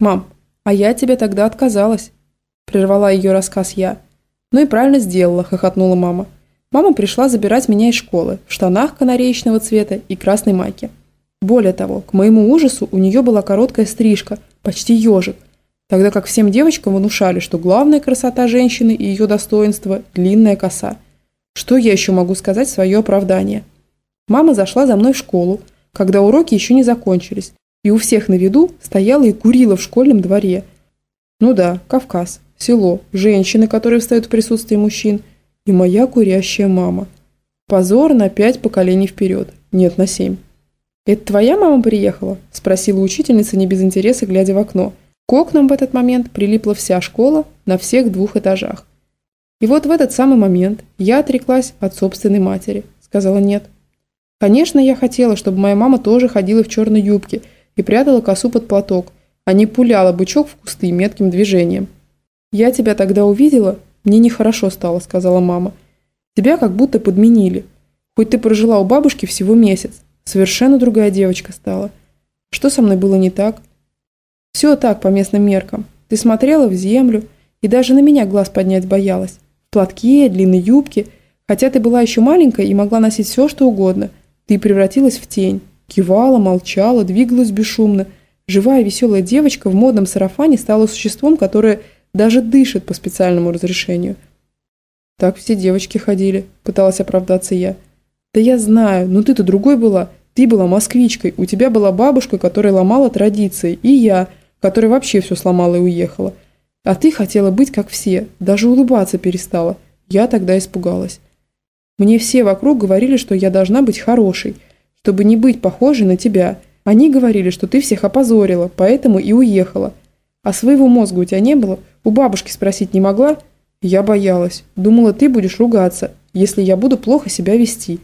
«Мам, а я тебе тогда отказалась», – прервала ее рассказ я. «Ну и правильно сделала», – хохотнула мама. Мама пришла забирать меня из школы в штанах канареечного цвета и красной майке. Более того, к моему ужасу у нее была короткая стрижка, почти ежик, тогда как всем девочкам внушали, что главная красота женщины и ее достоинство – длинная коса. Что я еще могу сказать в свое оправдание? Мама зашла за мной в школу, когда уроки еще не закончились, и у всех на виду стояла и курила в школьном дворе. Ну да, Кавказ, село, женщины, которые встают в присутствии мужчин, и моя курящая мама. Позор на пять поколений вперед, нет, на семь. «Это твоя мама приехала?» – спросила учительница не без интереса, глядя в окно. К окнам в этот момент прилипла вся школа на всех двух этажах. И вот в этот самый момент я отреклась от собственной матери. Сказала нет. Конечно, я хотела, чтобы моя мама тоже ходила в черной юбке и прятала косу под платок, а не пуляла бычок в кусты метким движением. «Я тебя тогда увидела, мне нехорошо стало», – сказала мама. «Тебя как будто подменили. Хоть ты прожила у бабушки всего месяц, совершенно другая девочка стала. Что со мной было не так?» «Все так, по местным меркам. Ты смотрела в землю и даже на меня глаз поднять боялась. В платке, длинной юбке, хотя ты была еще маленькая и могла носить все, что угодно – ты превратилась в тень. Кивала, молчала, двигалась бесшумно. Живая веселая девочка в модном сарафане стала существом, которое даже дышит по специальному разрешению. Так все девочки ходили, пыталась оправдаться я. Да я знаю, но ты-то другой была. Ты была москвичкой, у тебя была бабушка, которая ломала традиции, и я, которая вообще все сломала и уехала. А ты хотела быть как все, даже улыбаться перестала. Я тогда испугалась. Мне все вокруг говорили, что я должна быть хорошей, чтобы не быть похожей на тебя. Они говорили, что ты всех опозорила, поэтому и уехала. А своего мозга у тебя не было? У бабушки спросить не могла? Я боялась. Думала, ты будешь ругаться, если я буду плохо себя вести.